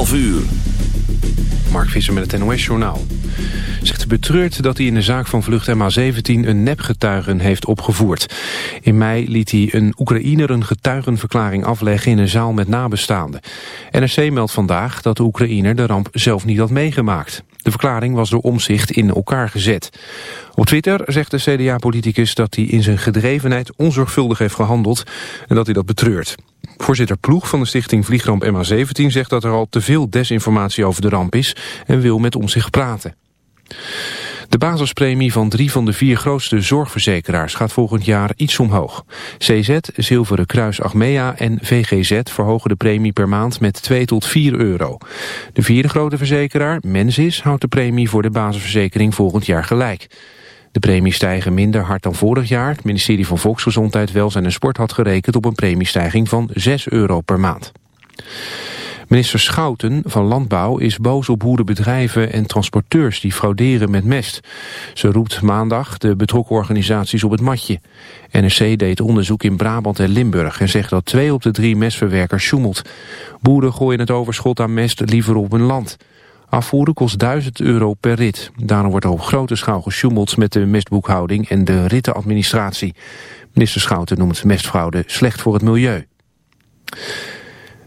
12 uur. Mark Visser met het NOS-journaal. Zegt betreurt dat hij in de zaak van vlucht MH17 een nepgetuigen heeft opgevoerd. In mei liet hij een Oekraïner een getuigenverklaring afleggen in een zaal met nabestaanden. NRC meldt vandaag dat de Oekraïner de ramp zelf niet had meegemaakt. De verklaring was door omzicht in elkaar gezet. Op Twitter zegt de CDA-politicus dat hij in zijn gedrevenheid onzorgvuldig heeft gehandeld en dat hij dat betreurt. Voorzitter Ploeg van de stichting Vliegramp MH17 zegt dat er al te veel desinformatie over de ramp is en wil met omzicht praten. De basispremie van drie van de vier grootste zorgverzekeraars gaat volgend jaar iets omhoog. CZ, Zilveren Kruis Achmea en VGZ verhogen de premie per maand met 2 tot 4 euro. De vierde grote verzekeraar, Mensis, houdt de premie voor de basisverzekering volgend jaar gelijk. De premies stijgen minder hard dan vorig jaar. Het ministerie van Volksgezondheid, Welzijn en Sport had gerekend op een premiestijging van 6 euro per maand. Minister Schouten van Landbouw is boos op boerenbedrijven en transporteurs die frauderen met mest. Ze roept maandag de betrokken organisaties op het matje. NRC deed onderzoek in Brabant en Limburg en zegt dat twee op de drie mestverwerkers sjoemelt. Boeren gooien het overschot aan mest liever op hun land. Afvoeren kost 1000 euro per rit. Daarom wordt er op grote schaal gesjoemeld met de mestboekhouding en de rittenadministratie. Minister Schouten noemt mestfraude slecht voor het milieu.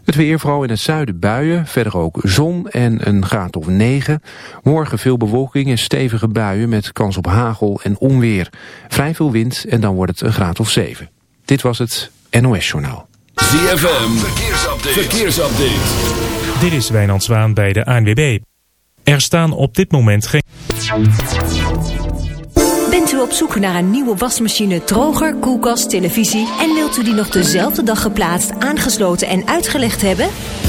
Het weer vooral in het zuiden buien, verder ook zon en een graad of 9. Morgen veel bewolking en stevige buien met kans op hagel en onweer. Vrij veel wind en dan wordt het een graad of 7. Dit was het NOS Journaal. ZFM, verkeersupdate. verkeersupdate. Dit is Wijnand Zwaan bij de ANWB. Er staan op dit moment geen... Bent u op zoek naar een nieuwe wasmachine, droger, koelkast, televisie... en wilt u die nog dezelfde dag geplaatst, aangesloten en uitgelegd hebben?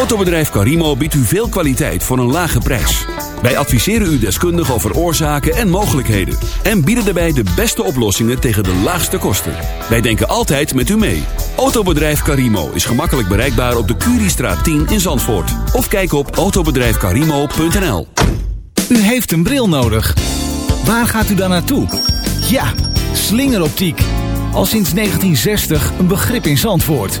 Autobedrijf Carimo biedt u veel kwaliteit voor een lage prijs. Wij adviseren u deskundig over oorzaken en mogelijkheden. En bieden daarbij de beste oplossingen tegen de laagste kosten. Wij denken altijd met u mee. Autobedrijf Carimo is gemakkelijk bereikbaar op de Curiestraat 10 in Zandvoort. Of kijk op autobedrijfcarimo.nl U heeft een bril nodig. Waar gaat u dan naartoe? Ja, slingeroptiek. Al sinds 1960 een begrip in Zandvoort.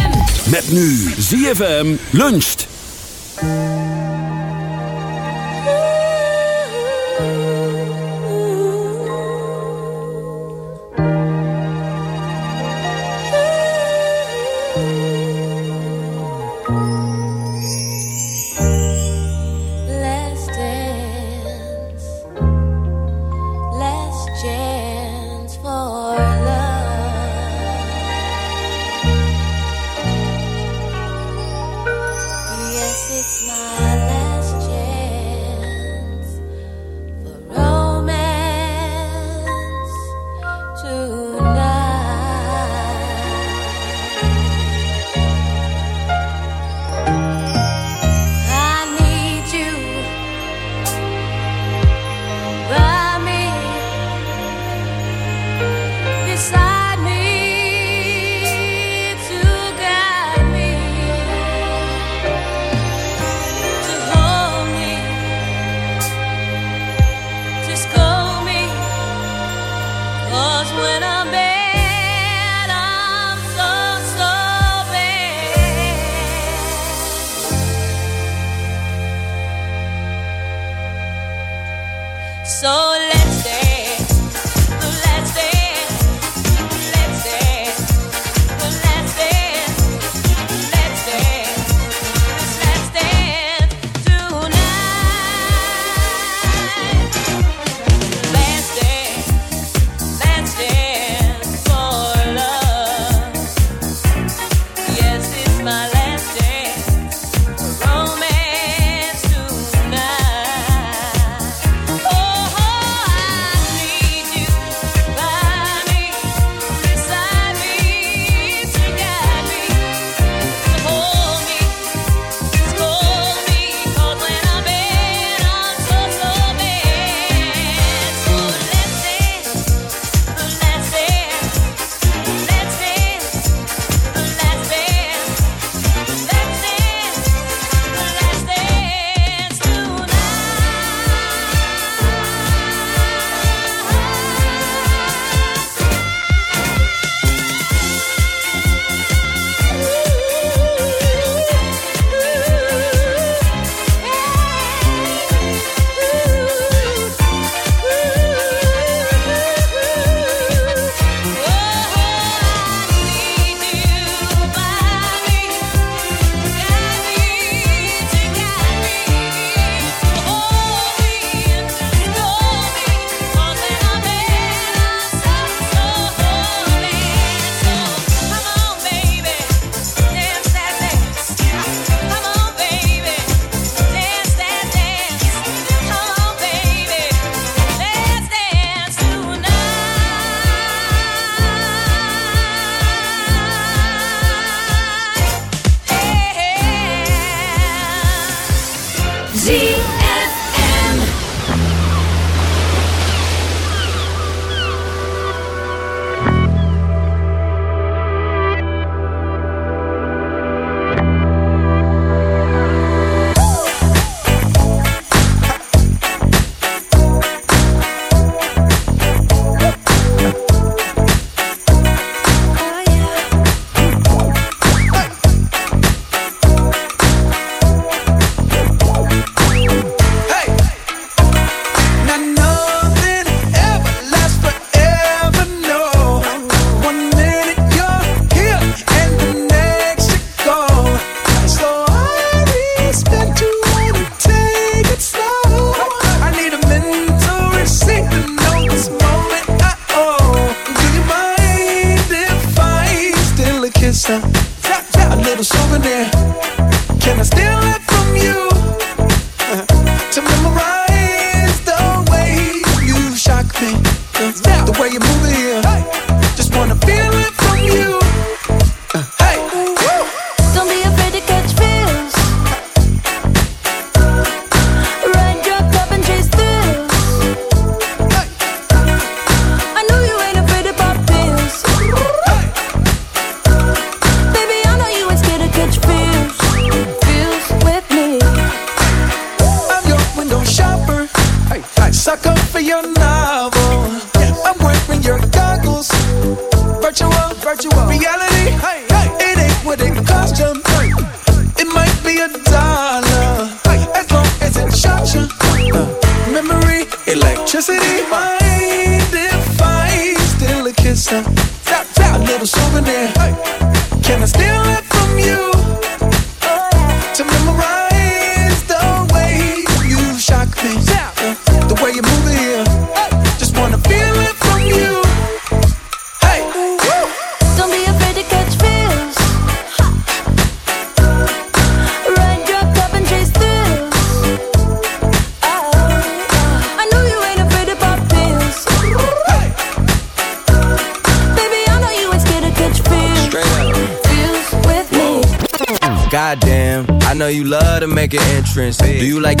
Met nu ZFM luncht. Entrance. Do you like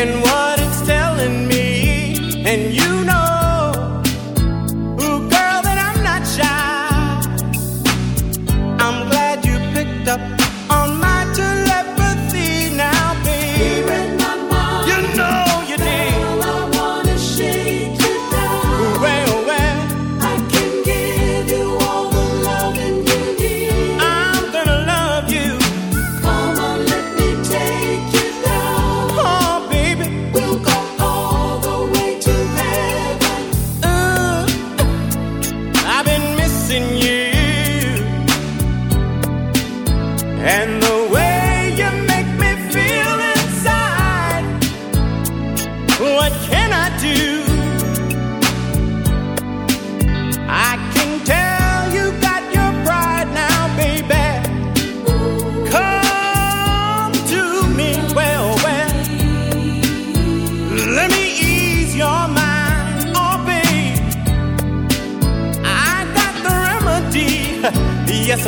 And what it's telling me. And you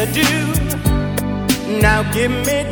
to do. Now give me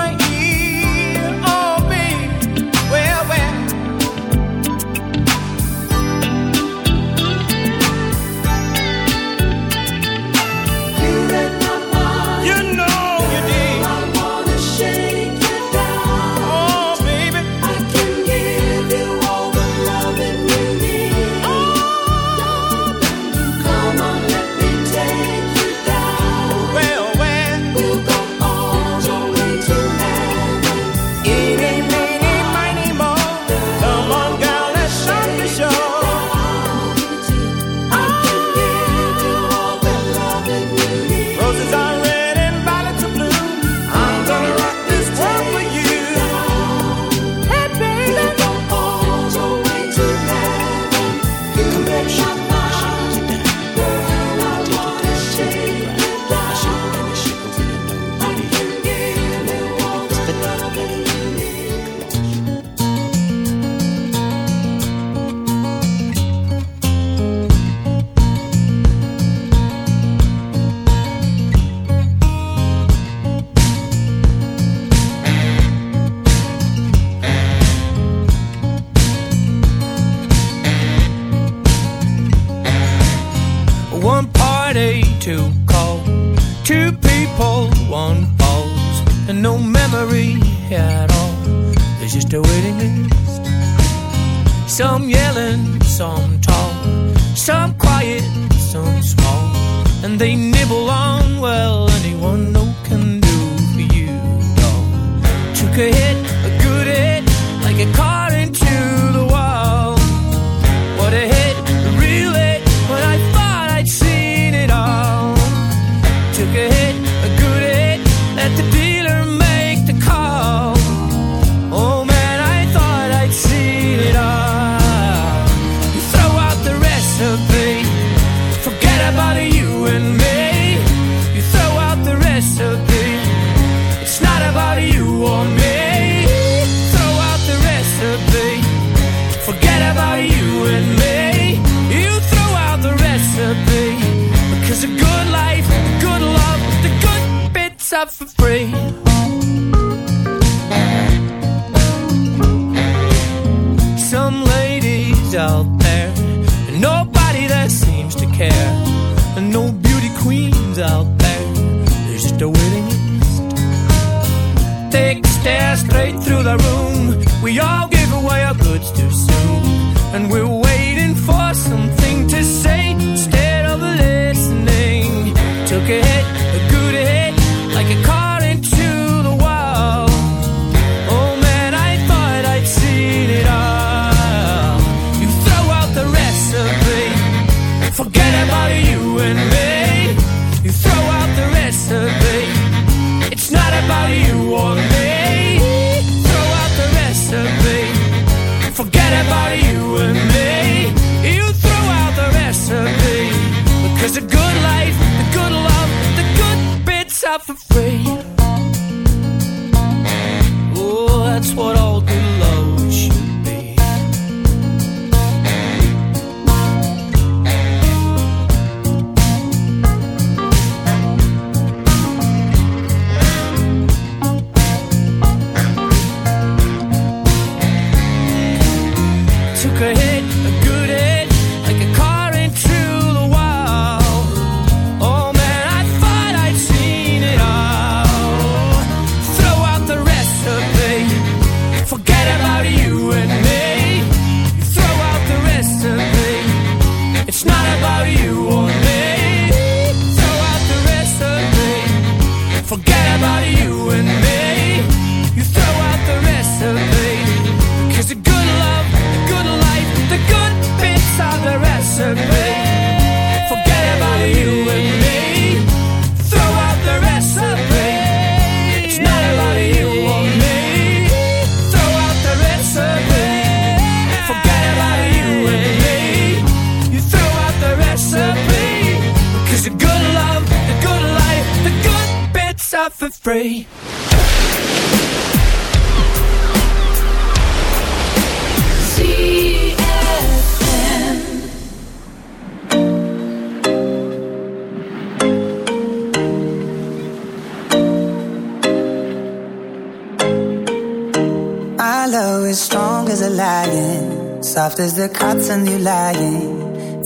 they nibble on. Well, anyone no can do for you, dog. Took a hit.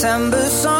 September song.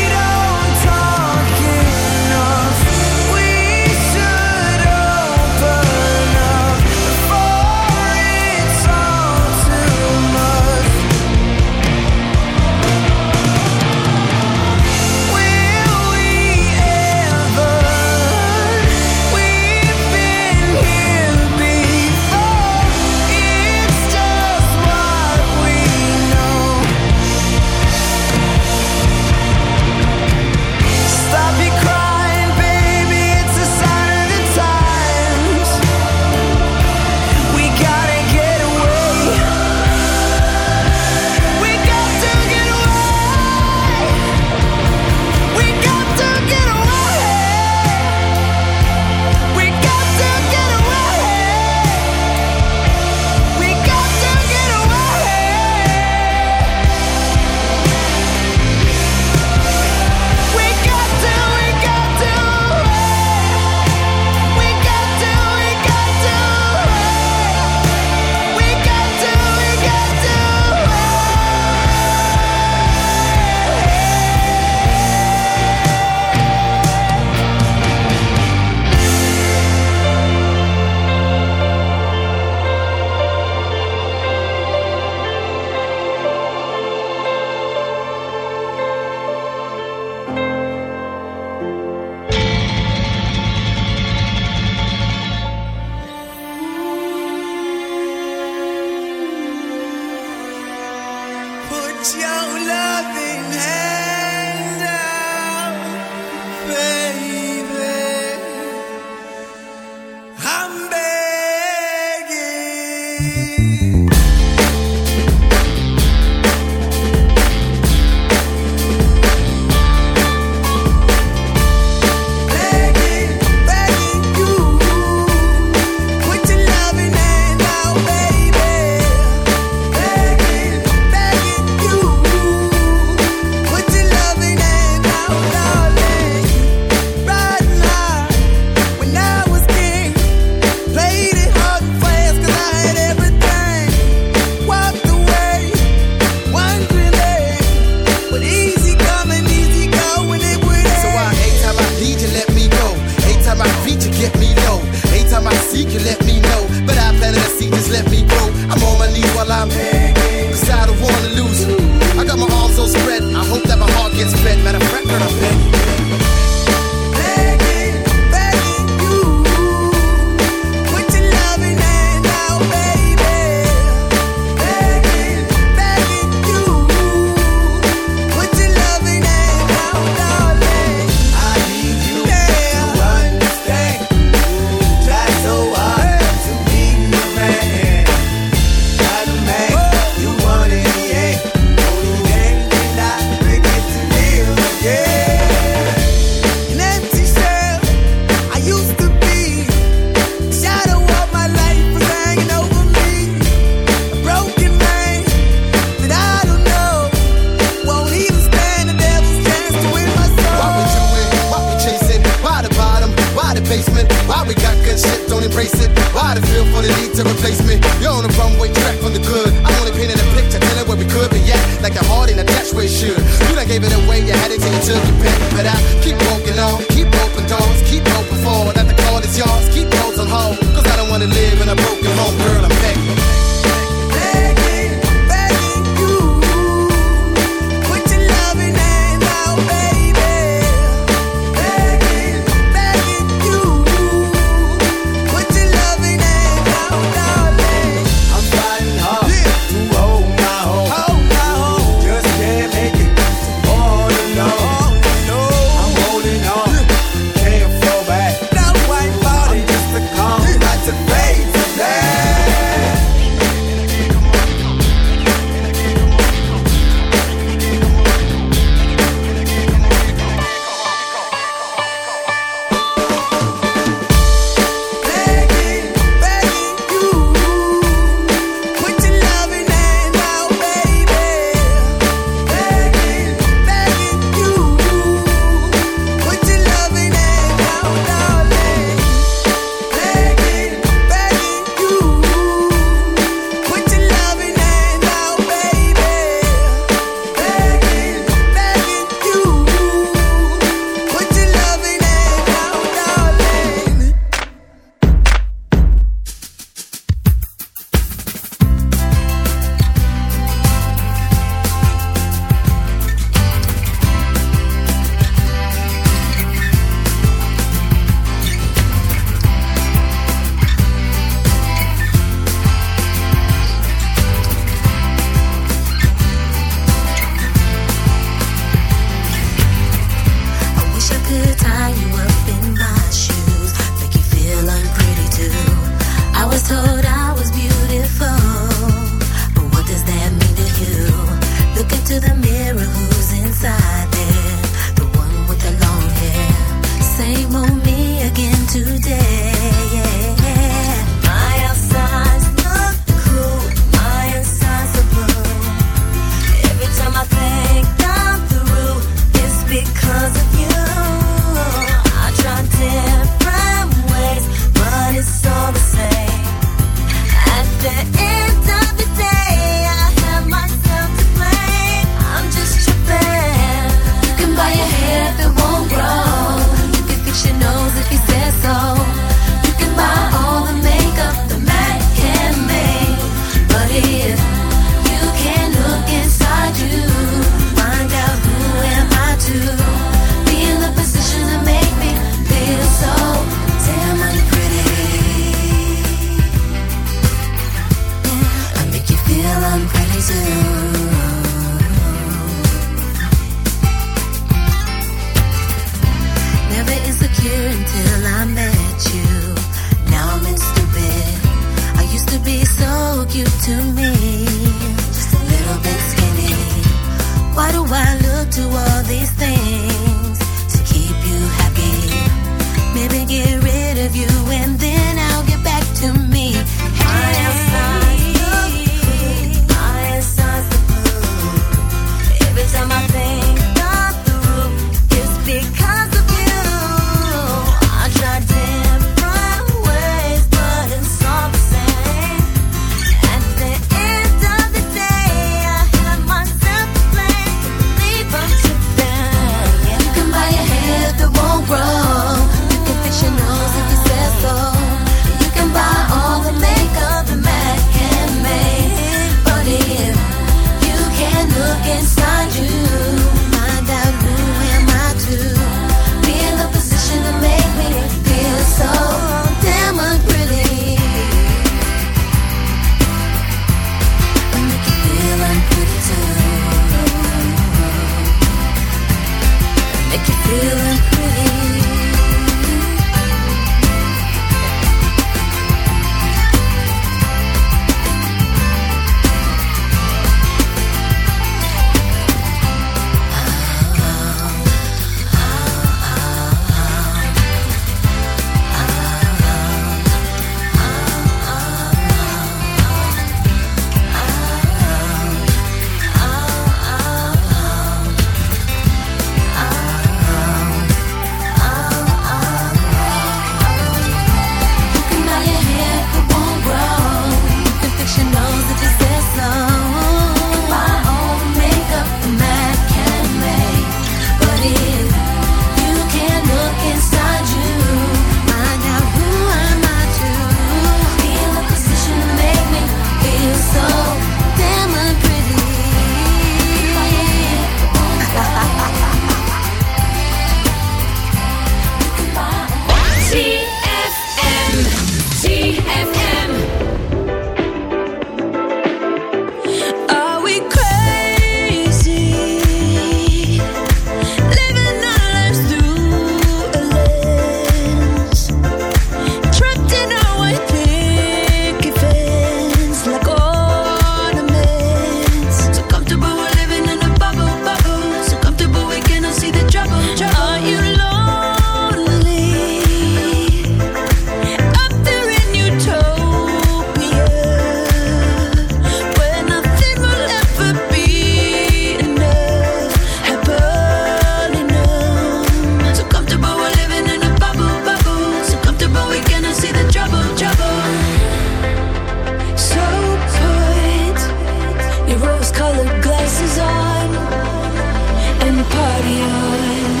party on.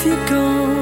if you go.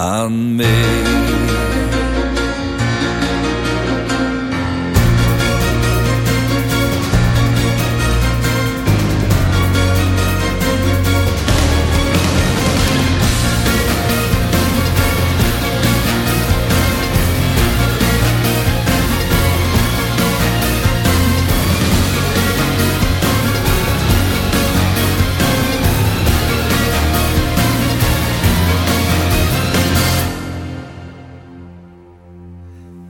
Aan mee.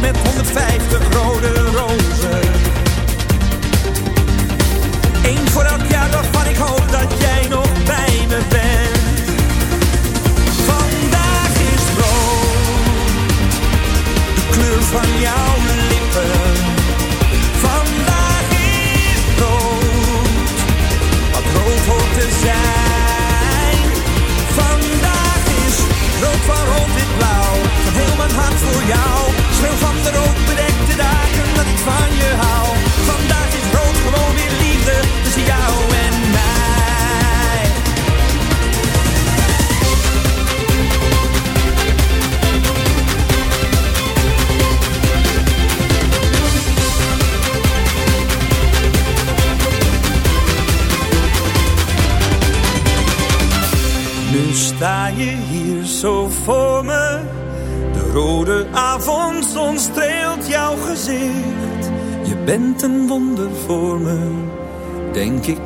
Met 150 rode rozen. Eén voor elk jaar waarvan ik hoop dat jij nog bij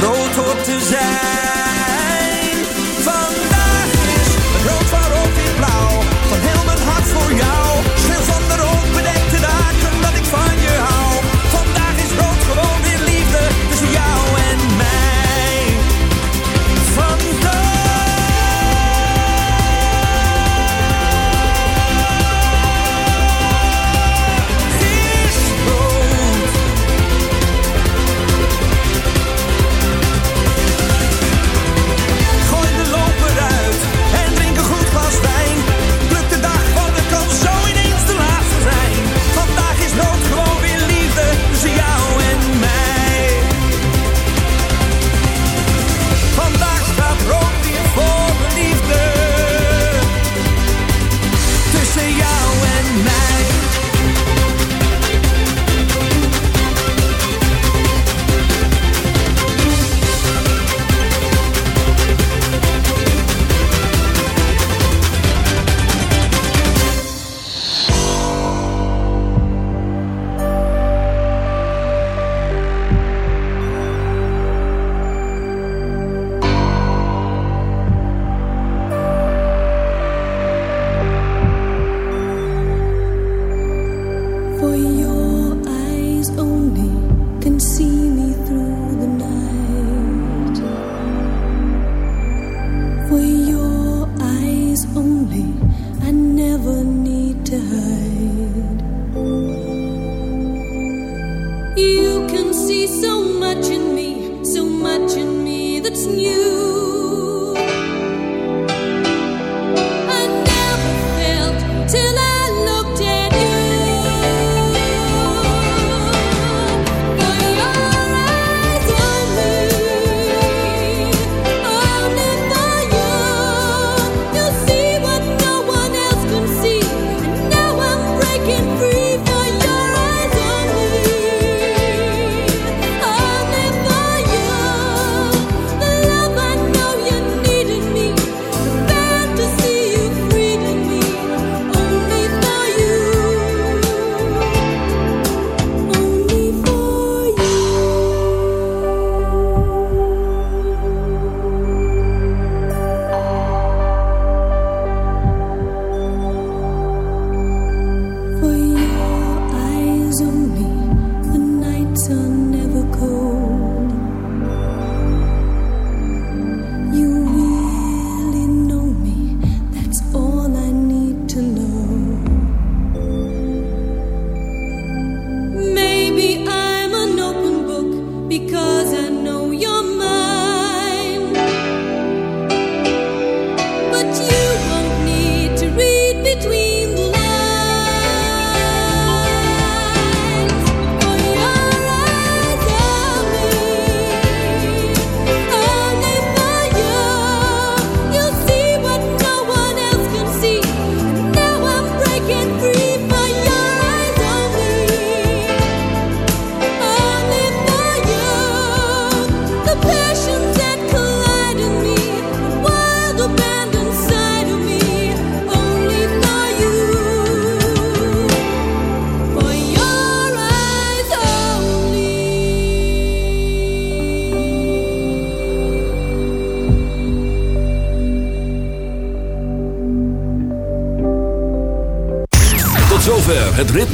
Rood hoort te zijn.